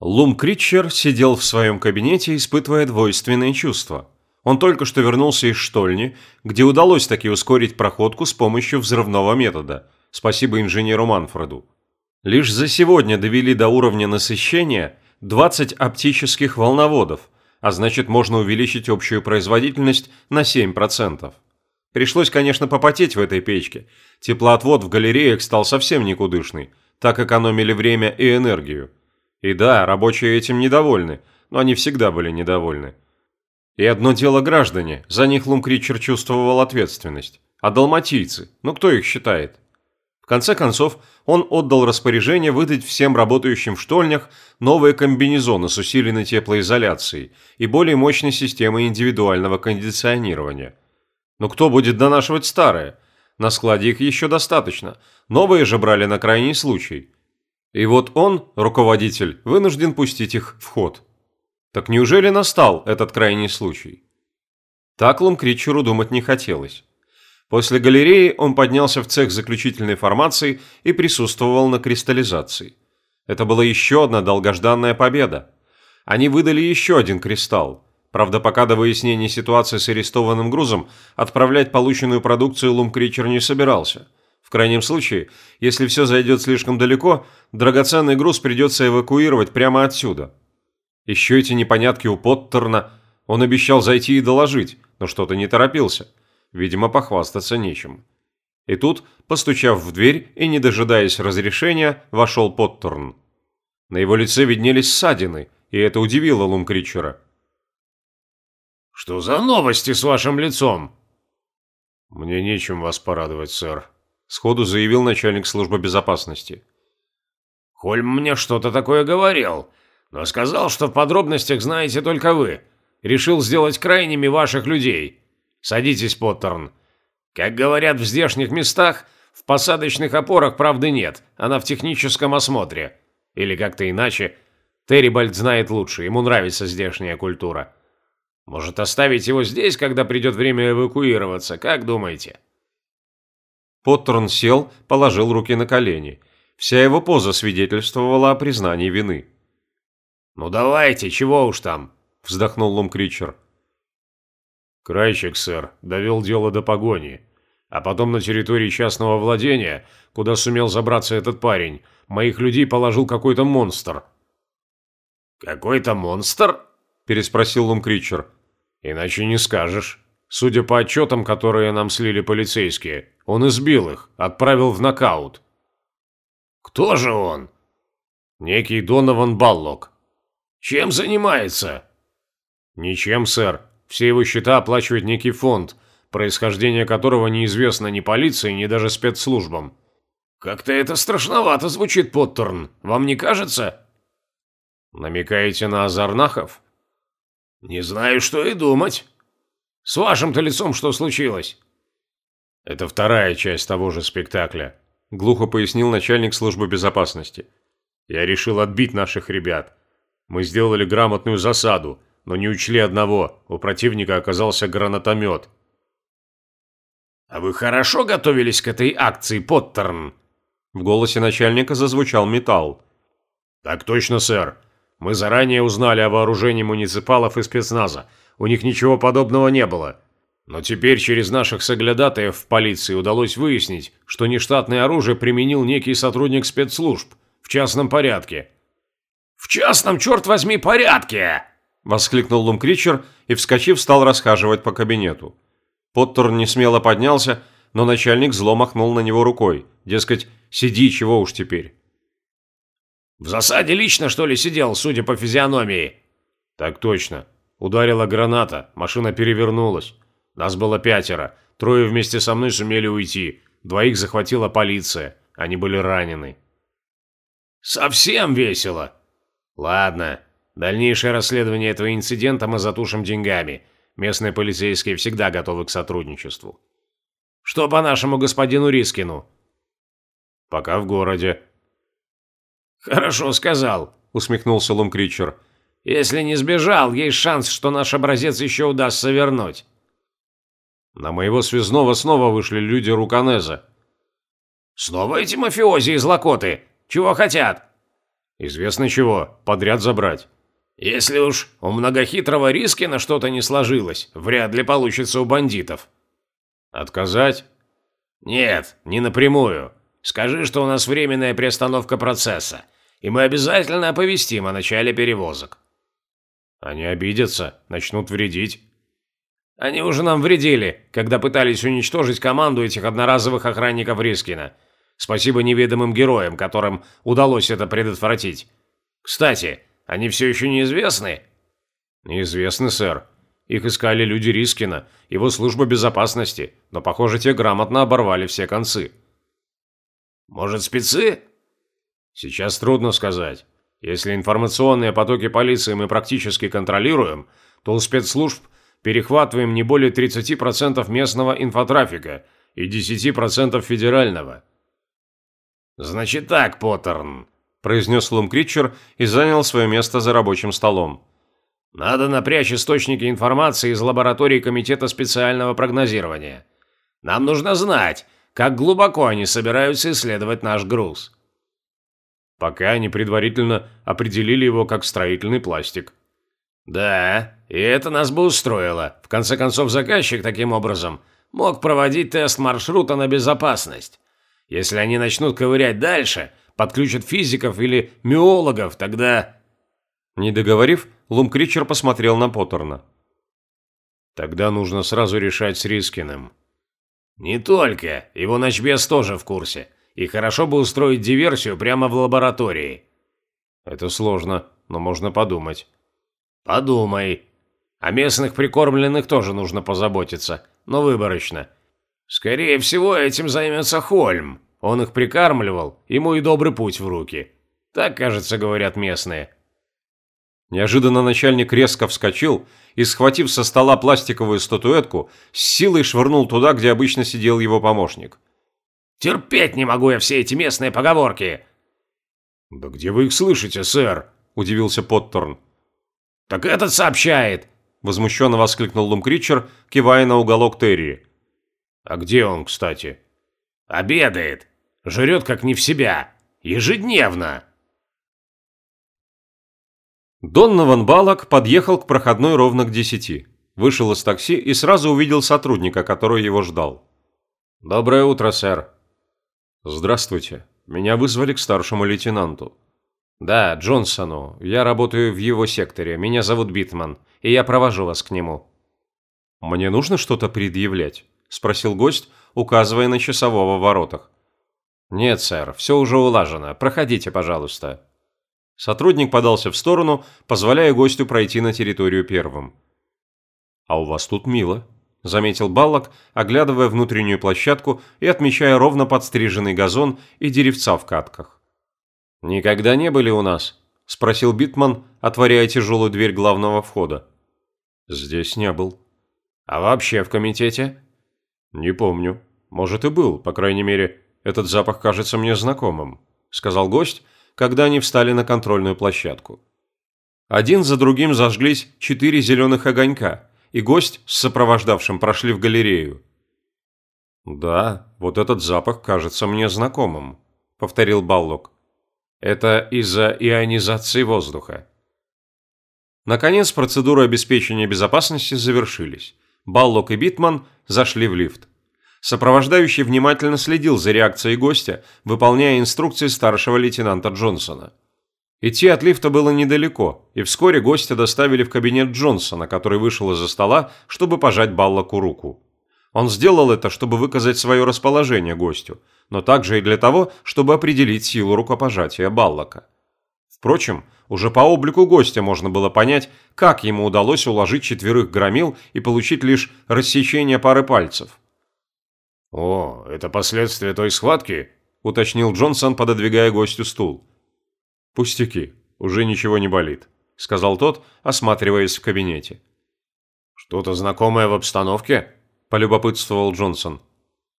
Лум Критчер сидел в своем кабинете, испытывая двойственные чувства. Он только что вернулся из штольни, где удалось таки ускорить проходку с помощью взрывного метода. Спасибо инженеру Манфреду. Лишь за сегодня довели до уровня насыщения 20 оптических волноводов, а значит можно увеличить общую производительность на 7%. Пришлось, конечно, попотеть в этой печке. Теплоотвод в галереях стал совсем никудышный. Так экономили время и энергию. И да, рабочие этим недовольны, но они всегда были недовольны. И одно дело граждане, за них Лумкричер чувствовал ответственность. А далматийцы, ну кто их считает? В конце концов, он отдал распоряжение выдать всем работающим в штольнях новые комбинезоны с усиленной теплоизоляцией и более мощной системой индивидуального кондиционирования. Но кто будет донашивать старые? На складе их еще достаточно, новые же брали на крайний случай – и вот он, руководитель, вынужден пустить их в ход. Так неужели настал этот крайний случай? Так Лумкритчеру думать не хотелось. После галереи он поднялся в цех заключительной формации и присутствовал на кристаллизации. Это была еще одна долгожданная победа. Они выдали еще один кристалл. Правда, пока до выяснения ситуации с арестованным грузом отправлять полученную продукцию Лумкричер не собирался – в крайнем случае, если все зайдет слишком далеко, драгоценный груз придется эвакуировать прямо отсюда. Еще эти непонятки у Поттерна. Он обещал зайти и доложить, но что-то не торопился. Видимо, похвастаться нечем. И тут, постучав в дверь и не дожидаясь разрешения, вошел Поттерн. На его лице виднелись ссадины, и это удивило Лумкричера. «Что за новости с вашим лицом?» «Мне нечем вас порадовать, сэр», сходу заявил начальник службы безопасности. Хольм мне что-то такое говорил, но сказал, что в подробностях знаете только вы. Решил сделать крайними ваших людей. Садитесь, Поттерн. Как говорят в здешних местах, в посадочных опорах правды нет, она в техническом осмотре. Или как-то иначе. Террибальд знает лучше, ему нравится здешняя культура. Может, оставить его здесь, когда придет время эвакуироваться, как думаете?» Поттерн сел, положил руки на колени. Вся его поза свидетельствовала о признании вины. «Ну давайте, чего уж там?» – вздохнул Лумкричер. «Крайчик, сэр, довел дело до погони. А потом на территории частного владения, куда сумел забраться этот парень, моих людей положил какой-то монстр». «Какой-то монстр?» – переспросил Лумкричер. «Иначе не скажешь. Судя по отчетам, которые нам слили полицейские, он избил их, отправил в нокаут. Кто же он? Некий Донован Баллок. Чем занимается? Ничем, сэр. Все его счета оплачивает некий фонд, происхождение которого неизвестно ни полиции, ни даже спецслужбам. Как-то это страшновато звучит, Поттерн. Вам не кажется? Намекаете на Азарнахов? Не знаю, что и думать. С вашим-то лицом что случилось? Это вторая часть того же спектакля, глухо пояснил начальник службы безопасности. Я решил отбить наших ребят. Мы сделали грамотную засаду, но не учли одного. У противника оказался гранатомет. «А вы хорошо готовились к этой акции, Поттерн?» В голосе начальника зазвучал металл. «Так точно, сэр. Мы заранее узнали о вооружении муниципалов и спецназа. У них ничего подобного не было. Но теперь через наших соглядатаев в полиции удалось выяснить, что нештатное оружие применил некий сотрудник спецслужб в частном порядке. «В частном, черт возьми, порядке!» – воскликнул Лумкричер и, вскочив, стал расхаживать по кабинету. Поттер не смело поднялся, но начальник зло махнул на него рукой. Дескать, сиди, чего уж теперь. «В засаде лично, что ли, сидел, судя по физиономии?» «Так точно. Ударила граната, машина перевернулась. Нас было пятеро. Трое вместе со мной сумели уйти. Двоих захватила полиция. Они были ранены. Совсем весело. Ладно. Дальнейшее расследование этого инцидента мы затушим деньгами. Местные полицейские всегда готовы к сотрудничеству. Что по нашему господину Рискину? Пока в городе. Хорошо сказал, усмехнулся Лумкричер. Если не сбежал, есть шанс, что наш образец еще удастся вернуть. На моего связного снова вышли люди Руканеза. «Снова эти мафиози из Лакоты? Чего хотят?» Известно чего, подряд забрать. Если уж у многохитрого Рискина что-то не сложилось, вряд ли получится у бандитов. Отказать? Нет, не напрямую. Скажи, что у нас временная приостановка процесса, и мы обязательно оповестим о начале перевозок. Они обидятся, начнут вредить. Они уже нам вредили, когда пытались уничтожить команду этих одноразовых охранников Рискина. Спасибо неведомым героям, которым удалось это предотвратить. Кстати, они все еще неизвестны?» «Неизвестны, сэр. Их искали люди Рискина, его служба безопасности, но, похоже, те грамотно оборвали все концы». «Может, спецы?» «Сейчас трудно сказать. Если информационные потоки полиции мы практически контролируем, то у спецслужб перехватываем не более 30% местного инфотрафика и 10% федерального». «Значит так, Поттерн», – произнес Лум Критчер и занял свое место за рабочим столом. «Надо напрячь источники информации из лаборатории Комитета специального прогнозирования. Нам нужно знать, как глубоко они собираются исследовать наш груз». Пока они предварительно определили его как строительный пластик. «Да, и это нас бы устроило. В конце концов, заказчик таким образом мог проводить тест маршрута на безопасность. Если они начнут ковырять дальше, подключат физиков или миологов, тогда...» Не договорив, Лум Кричер посмотрел на Поттерна. «Тогда нужно сразу решать с Рискиным». «Не только. Его ночбес тоже в курсе. И хорошо бы устроить диверсию прямо в лаборатории». «Это сложно, но можно подумать». «Подумай. О местных прикормленных тоже нужно позаботиться, но выборочно. Скорее всего, этим займется Хольм. Он их прикармливал, ему и добрый путь в руки. Так, кажется, говорят местные. Неожиданно начальник резко вскочил и, схватив со стола пластиковую статуэтку, с силой швырнул туда, где обычно сидел его помощник. «Терпеть не могу я все эти местные поговорки!» «Да где вы их слышите, сэр?» – удивился Поттерн. «Так этот сообщает!» – возмущенно воскликнул Лумкричер, кивая на уголок Терри. «А где он, кстати?» «Обедает. Жрет как не в себя. Ежедневно. Доннован Балок подъехал к проходной ровно к десяти. Вышел из такси и сразу увидел сотрудника, который его ждал. «Доброе утро, сэр». «Здравствуйте. Меня вызвали к старшему лейтенанту». «Да, Джонсону. Я работаю в его секторе. Меня зовут Битман, и я провожу вас к нему». «Мне нужно что-то предъявлять?» – спросил гость, указывая на часового в воротах. «Нет, сэр, все уже улажено. Проходите, пожалуйста». Сотрудник подался в сторону, позволяя гостю пройти на территорию первым. «А у вас тут мило», – заметил Баллок, оглядывая внутреннюю площадку и отмечая ровно подстриженный газон и деревца в кадках. «Никогда не были у нас?» – спросил Битман, отворяя тяжелую дверь главного входа. «Здесь не был». «А вообще в комитете?» «Не помню. Может и был, по крайней мере, этот запах кажется мне знакомым», – сказал гость, когда они встали на контрольную площадку. Один за другим зажглись четыре зеленых огонька, и гость с сопровождавшим прошли в галерею. «Да, вот этот запах кажется мне знакомым», – повторил Баллок. «Это из-за ионизации воздуха». Наконец, процедуры обеспечения безопасности завершились. Баллок и Битман зашли в лифт. Сопровождающий внимательно следил за реакцией гостя, выполняя инструкции старшего лейтенанта Джонсона. Идти от лифта было недалеко, и вскоре гостя доставили в кабинет Джонсона, который вышел из-за стола, чтобы пожать Баллоку руку. Он сделал это, чтобы выказать свое расположение гостю, но также и для того, чтобы определить силу рукопожатия Баллока. Впрочем, уже по облику гостя можно было понять, как ему удалось уложить четверых громил и получить лишь рассечение пары пальцев. «О, это последствия той схватки?» – уточнил Джонсон, пододвигая гостю стул. «Пустяки, уже ничего не болит», – сказал тот, осматриваясь в кабинете. «Что-то знакомое в обстановке?» – полюбопытствовал Джонсон.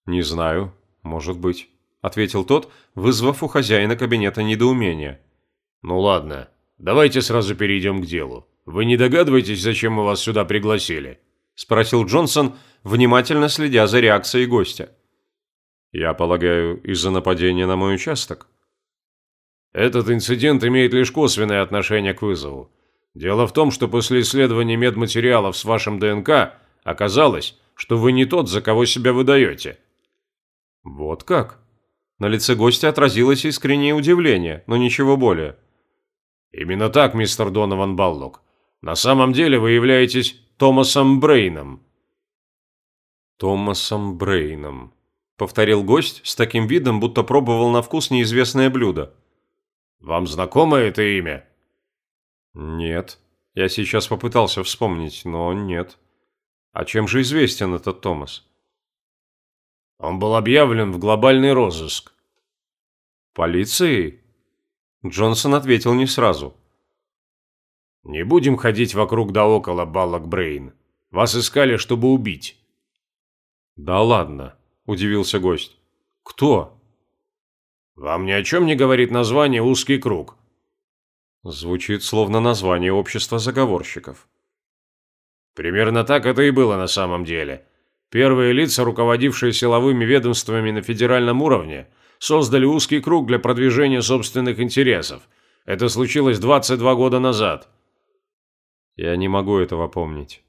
«Не знаю, может быть», – ответил тот, вызвав у хозяина кабинета недоумение. «Ну ладно, давайте сразу перейдем к делу. Вы не догадываетесь, зачем мы вас сюда пригласили?» – спросил Джонсон, внимательно следя за реакцией гостя. «Я полагаю, из-за нападения на мой участок?» Этот инцидент имеет лишь косвенное отношение к вызову. Дело в том, что после исследования медматериалов с вашим ДНК оказалось, что вы не тот, за кого себя выдаете. Вот как? На лице гостя отразилось искреннее удивление, но ничего более. Именно так, мистер Донован Баллок. На самом деле вы являетесь Томасом Брейном. Томасом Брейном, повторил гость с таким видом, будто пробовал на вкус неизвестное блюдо. Вам знакомо это имя? Нет. Я сейчас попытался вспомнить, но нет. А чем же известен этот Томас? Он был объявлен в глобальный розыск. Полицией? Джонсон ответил не сразу. Не будем ходить вокруг да около, Баллок Брейн. Вас искали, чтобы убить. Да ладно, удивился гость. Кто? Вам ни о чем не говорит название «Узкий круг». Звучит словно название общества заговорщиков. Примерно так это и было на самом деле. Первые лица, руководившие силовыми ведомствами на федеральном уровне, создали узкий круг для продвижения собственных интересов. Это случилось 22 года назад. Я не могу этого помнить.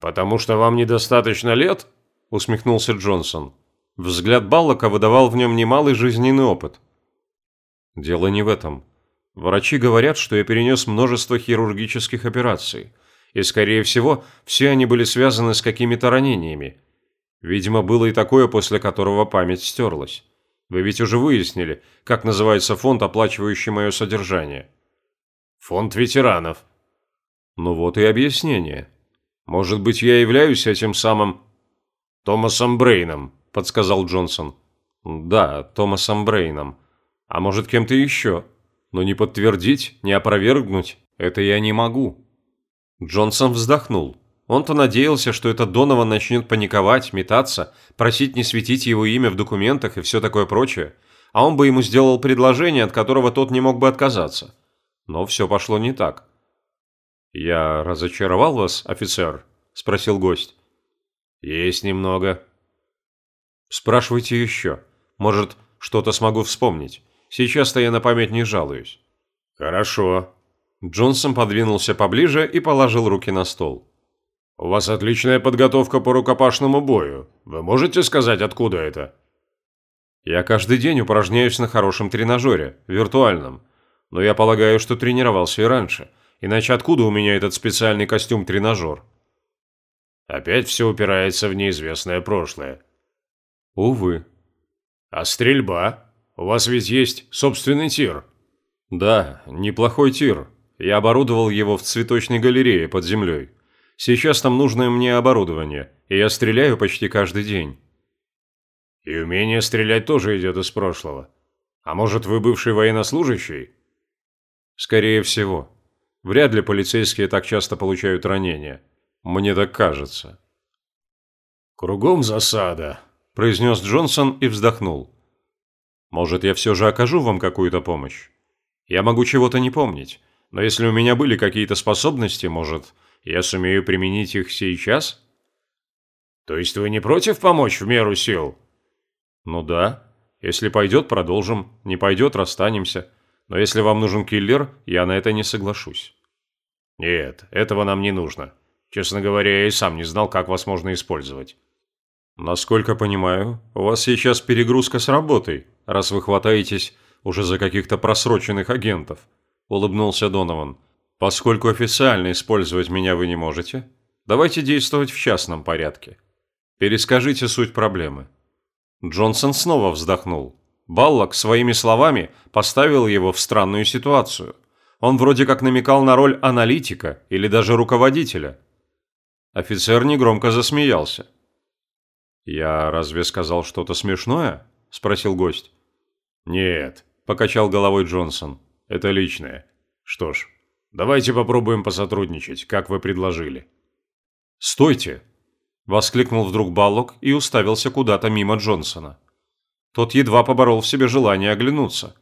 Потому что вам недостаточно лет? Усмехнулся Джонсон. Взгляд Баллока выдавал в нем немалый жизненный опыт. Дело не в этом. Врачи говорят, что я перенес множество хирургических операций. И, скорее всего, все они были связаны с какими-то ранениями. Видимо, было и такое, после которого память стерлась. Вы ведь уже выяснили, как называется фонд, оплачивающий мое содержание. Фонд ветеранов. Ну вот и объяснение. Может быть, я являюсь этим самым... Томасом Брейном, – подсказал Джонсон. «Да, Томасом Брейном. А может, кем-то еще. Но не подтвердить, не опровергнуть – это я не могу». Джонсон вздохнул. Он-то надеялся, что этот Донован начнет паниковать, метаться, просить не светить его имя в документах и все такое прочее, а он бы ему сделал предложение, от которого тот не мог бы отказаться. Но все пошло не так. «Я разочаровал вас, офицер?» – спросил гость. «Есть немного», Спрашивайте еще. Может, что-то смогу вспомнить. Сейчас-то я на память не жалуюсь. Хорошо. Джонсон подвинулся поближе и положил руки на стол. У вас отличная подготовка по рукопашному бою. Вы можете сказать, откуда это? Я каждый день упражняюсь на хорошем тренажере, виртуальном. Но я полагаю, что тренировался и раньше. Иначе откуда у меня этот специальный костюм-тренажер? Опять все упирается в неизвестное прошлое. Увы. А стрельба? У вас ведь есть собственный тир. Да, неплохой тир. Я оборудовал его в цветочной галерее под землей. Сейчас там нужное мне оборудование, и я стреляю почти каждый день. И умение стрелять тоже идет из прошлого. А может, вы бывший военнослужащий? Скорее всего. Вряд ли полицейские так часто получают ранения. Мне так кажется. Кругом засада, – произнес Джонсон и вздохнул. «Может, я все же окажу вам какую-то помощь? Я могу чего-то не помнить, но если у меня были какие-то способности, может, я сумею применить их сейчас?» «То есть вы не против помочь в меру сил?» «Ну да. Если пойдет, продолжим. Не пойдет, расстанемся. Но если вам нужен киллер, я на это не соглашусь». «Нет, этого нам не нужно. Честно говоря, я и сам не знал, как вас можно использовать». Насколько понимаю, у вас сейчас перегрузка с работой, раз вы хватаетесь уже за каких-то просроченных агентов, улыбнулся Донован. Поскольку официально использовать меня вы не можете, давайте действовать в частном порядке. Перескажите суть проблемы. Джонсон снова вздохнул. Баллок своими словами поставил его в странную ситуацию. Он вроде как намекал на роль аналитика или даже руководителя. Офицер негромко засмеялся. «Я разве сказал что-то смешное?» – спросил гость. «Нет», – покачал головой Джонсон. «Это личное. Что ж, давайте попробуем посотрудничать, как вы предложили». «Стойте!» – воскликнул вдруг Баллок и уставился куда-то мимо Джонсона. Тот едва поборол в себе желание оглянуться.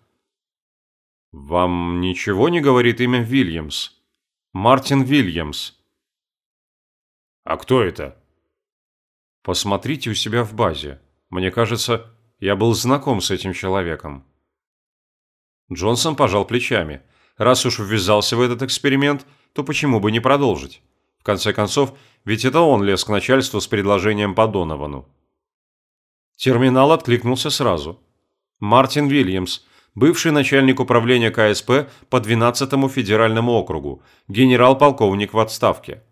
«Вам ничего не говорит имя Вильямс? Мартин Вильямс?» «А кто это?» Посмотрите у себя в базе. Мне кажется, я был знаком с этим человеком. Джонсон пожал плечами. Раз уж ввязался в этот эксперимент, то почему бы не продолжить? В конце концов, ведь это он лез к начальству с предложением по Доновану. Терминал откликнулся сразу. Мартин Вильямс, бывший начальник управления КСП по 12-му федеральному округу, генерал-полковник в отставке.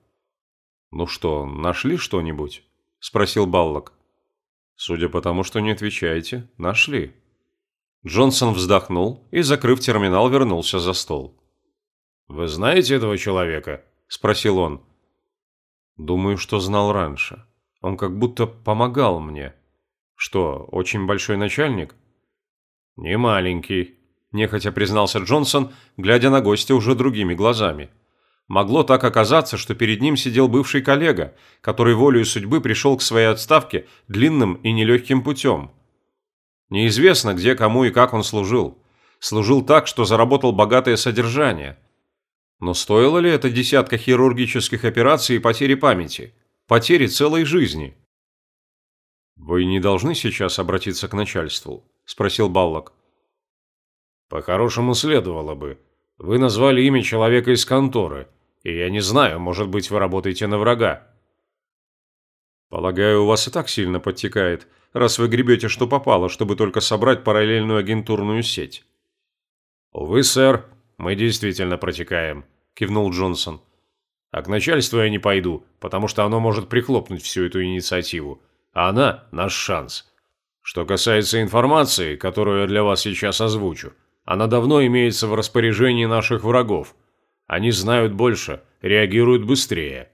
«Ну что, нашли что-нибудь?» – спросил Баллок. «Судя по тому, что не отвечаете, нашли». Джонсон вздохнул и, закрыв терминал, вернулся за стол. «Вы знаете этого человека?» – спросил он. «Думаю, что знал раньше. Он как будто помогал мне. Что, очень большой начальник?» «Не маленький», – нехотя признался Джонсон, глядя на гостя уже другими глазами. Могло так оказаться, что перед ним сидел бывший коллега, который волею судьбы пришел к своей отставке длинным и нелегким путем. Неизвестно, где, кому и как он служил. Служил так, что заработал богатое содержание. Но стоило ли это десятка хирургических операций и потери памяти? Потери целой жизни? «Вы не должны сейчас обратиться к начальству?» – спросил Баллок. «По-хорошему следовало бы. Вы назвали имя человека из конторы, и я не знаю, может быть, вы работаете на врага». «Полагаю, у вас и так сильно подтекает, раз вы гребете что попало, чтобы только собрать параллельную агентурную сеть». «Увы, сэр, мы действительно протекаем», – кивнул Джонсон. «А к начальству я не пойду, потому что оно может прихлопнуть всю эту инициативу, а она – наш шанс. Что касается информации, которую я для вас сейчас озвучу, она давно имеется в распоряжении наших врагов. Они знают больше, реагируют быстрее».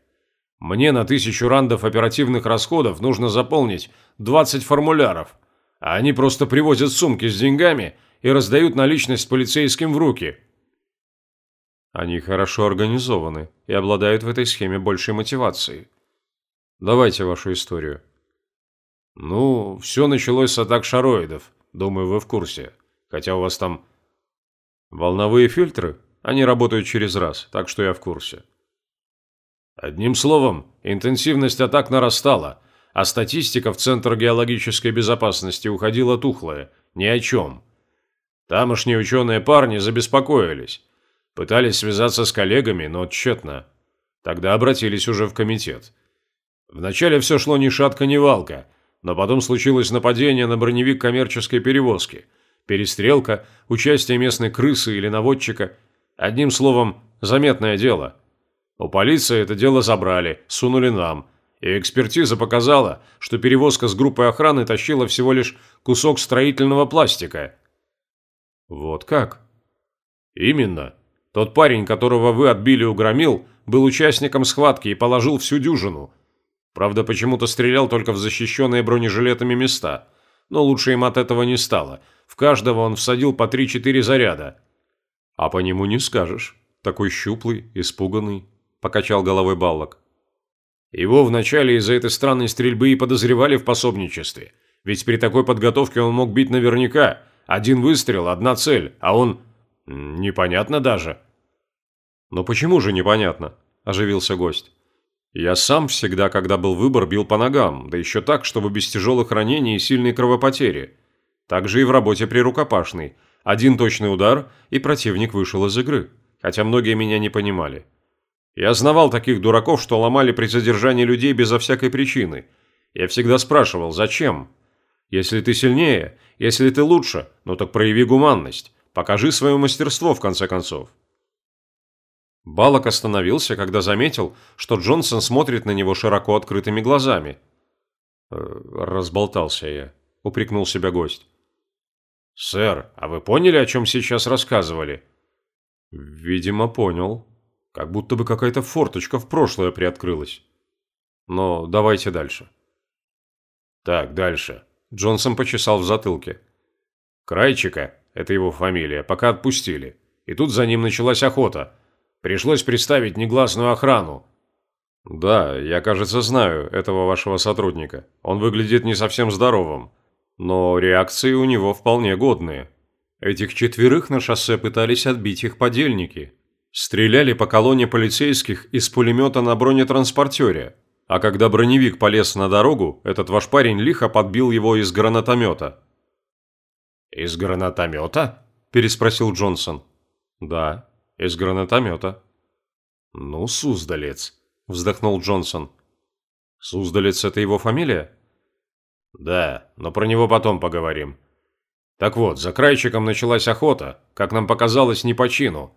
Мне на тысячу рандов оперативных расходов нужно заполнить 20 формуляров, а они просто привозят сумки с деньгами и раздают наличность полицейским в руки. Они хорошо организованы и обладают в этой схеме большей мотивацией. Давайте вашу историю. Ну, все началось с атак шароидов, думаю, вы в курсе. Хотя у вас там... Волновые фильтры? Они работают через раз, так что я в курсе. Одним словом, интенсивность атак нарастала, а статистика в Центр геологической безопасности уходила тухлая, ни о чем. Тамошние ученые парни забеспокоились. Пытались связаться с коллегами, но тщетно. Тогда обратились уже в комитет. Вначале все шло ни шатка, ни валка, но потом случилось нападение на броневик коммерческой перевозки, перестрелка, участие местной крысы или наводчика. Одним словом, заметное дело – у полиции это дело забрали, сунули нам. И экспертиза показала, что перевозка с группой охраны тащила всего лишь кусок строительного пластика. Вот как? Именно. Тот парень, которого вы отбили у громил, был участником схватки и положил всю дюжину. Правда, почему-то стрелял только в защищенные бронежилетами места. Но лучше им от этого не стало. В каждого он всадил по 3-4 заряда. А по нему не скажешь. Такой щуплый, испуганный покачал головой Баллок. Его вначале из-за этой странной стрельбы и подозревали в пособничестве. Ведь при такой подготовке он мог бить наверняка. Один выстрел, одна цель, а он... непонятно даже. «Но почему же непонятно?» – оживился гость. «Я сам всегда, когда был выбор, бил по ногам, да еще так, чтобы без тяжелых ранений и сильной кровопотери. Так же и в работе при рукопашной. Один точный удар, и противник вышел из игры. Хотя многие меня не понимали. Я знавал таких дураков, что ломали при задержании людей безо всякой причины. Я всегда спрашивал, зачем? Если ты сильнее, если ты лучше, ну так прояви гуманность. Покажи свое мастерство, в конце концов. Балок остановился, когда заметил, что Джонсон смотрит на него широко открытыми глазами. «Э, «Разболтался я», — упрекнул себя гость. «Сэр, а вы поняли, о чем сейчас рассказывали?» «Видимо, понял», как будто бы какая-то форточка в прошлое приоткрылась. Но давайте дальше. Так, дальше. Джонсон почесал в затылке. Крайчика, это его фамилия, пока отпустили. И тут за ним началась охота. Пришлось приставить негласную охрану. Да, я, кажется, знаю этого вашего сотрудника. Он выглядит не совсем здоровым. Но реакции у него вполне годные. Этих четверых на шоссе пытались отбить их подельники. Стреляли по колонне полицейских из пулемета на бронетранспортере. А когда броневик полез на дорогу, этот ваш парень лихо подбил его из гранатомета. «Из гранатомета?» переспросил Джонсон. «Да, из гранатомета». «Ну, Суздалец», – вздохнул Джонсон. «Суздалец – это его фамилия?» «Да, но про него потом поговорим. Так вот, за крайчиком началась охота, как нам показалось, не по чину.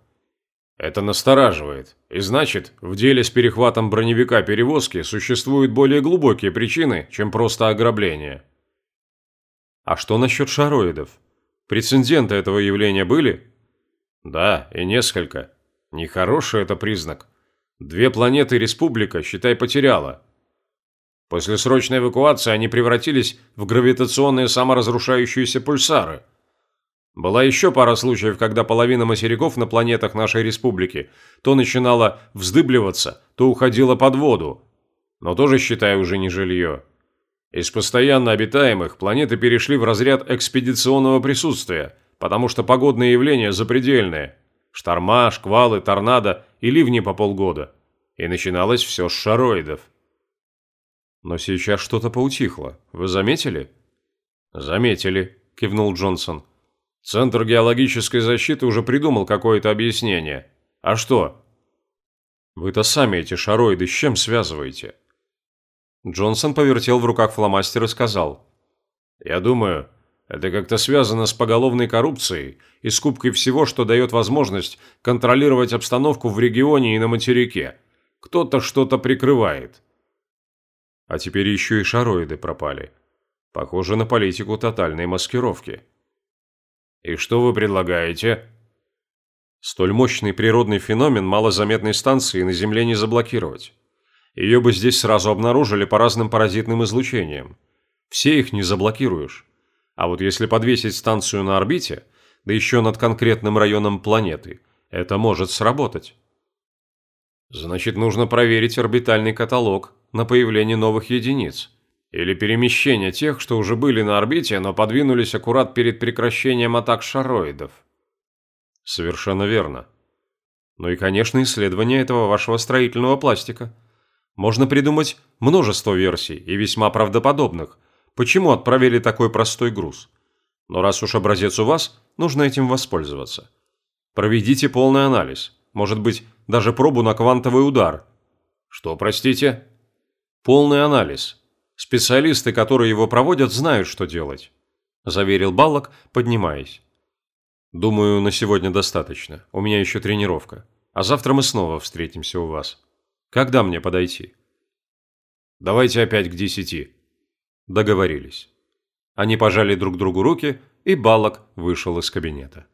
Это настораживает. И значит, в деле с перехватом броневика перевозки существуют более глубокие причины, чем просто ограбление. А что насчет шароидов? Прецеденты этого явления были? Да, и несколько. Нехороший это признак. Две планеты республика, считай, потеряла. После срочной эвакуации они превратились в гравитационные саморазрушающиеся пульсары – была еще пара случаев, когда половина материков на планетах нашей республики то начинала вздыбливаться, то уходила под воду. Но тоже, считай, уже не жилье. Из постоянно обитаемых планеты перешли в разряд экспедиционного присутствия, потому что погодные явления запредельные. Шторма, шквалы, торнадо и ливни по полгода. И начиналось все с шароидов. Но сейчас что-то поутихло. Вы заметили? Заметили, кивнул Джонсон. Центр геологической защиты уже придумал какое-то объяснение. А что? Вы-то сами эти шароиды с чем связываете? Джонсон повертел в руках фломастер и сказал. Я думаю, это как-то связано с поголовной коррупцией и скупкой всего, что дает возможность контролировать обстановку в регионе и на материке. Кто-то что-то прикрывает. А теперь еще и шароиды пропали. Похоже на политику тотальной маскировки. «И что вы предлагаете?» Столь мощный природный феномен малозаметной станции на Земле не заблокировать. Ее бы здесь сразу обнаружили по разным паразитным излучениям. Все их не заблокируешь. А вот если подвесить станцию на орбите, да еще над конкретным районом планеты, это может сработать. Значит, нужно проверить орбитальный каталог на появление новых единиц. Или перемещение тех, что уже были на орбите, но подвинулись аккурат перед прекращением атак шароидов. Совершенно верно. Ну и, конечно, исследование этого вашего строительного пластика. Можно придумать множество версий, и весьма правдоподобных, почему отправили такой простой груз. Но раз уж образец у вас, нужно этим воспользоваться. Проведите полный анализ, может быть, даже пробу на квантовый удар. Что, простите? Полный анализ, Специалисты, которые его проводят, знают, что делать», – заверил Баллок, поднимаясь. «Думаю, на сегодня достаточно. У меня еще тренировка. А завтра мы снова встретимся у вас. Когда мне подойти?» «Давайте опять к десяти». Договорились. Они пожали друг другу руки, и Баллок вышел из кабинета.